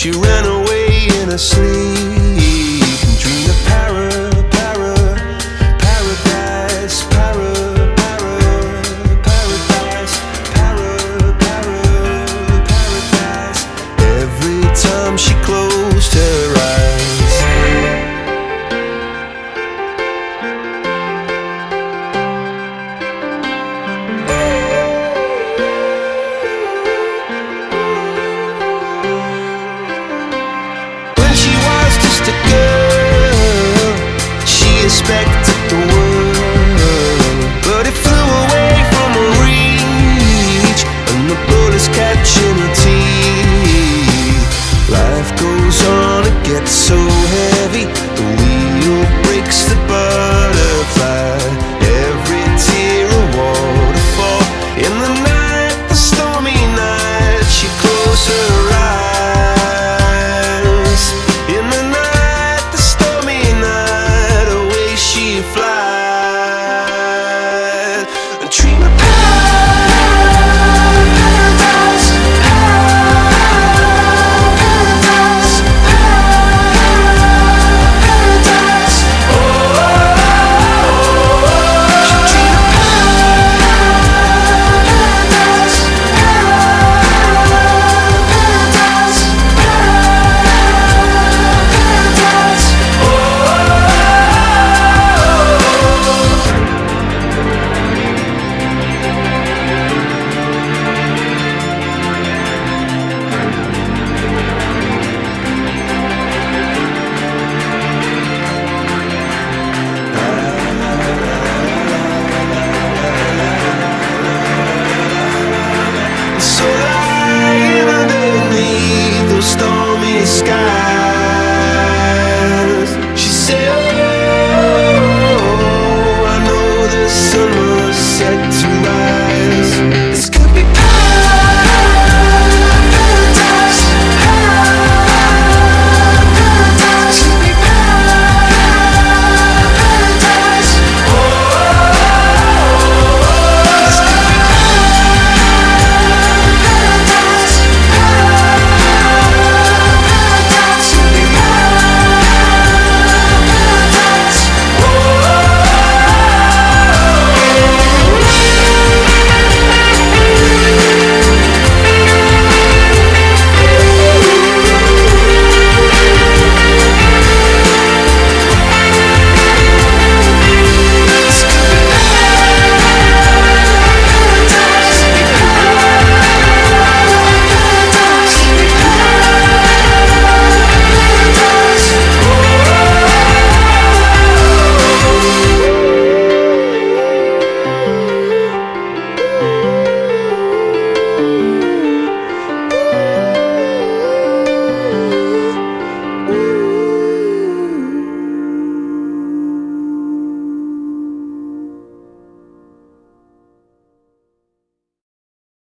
She ran away in her sleep. Dream of para, para, paradise, para, para, paradise, para, para, paradise. Every time she closed.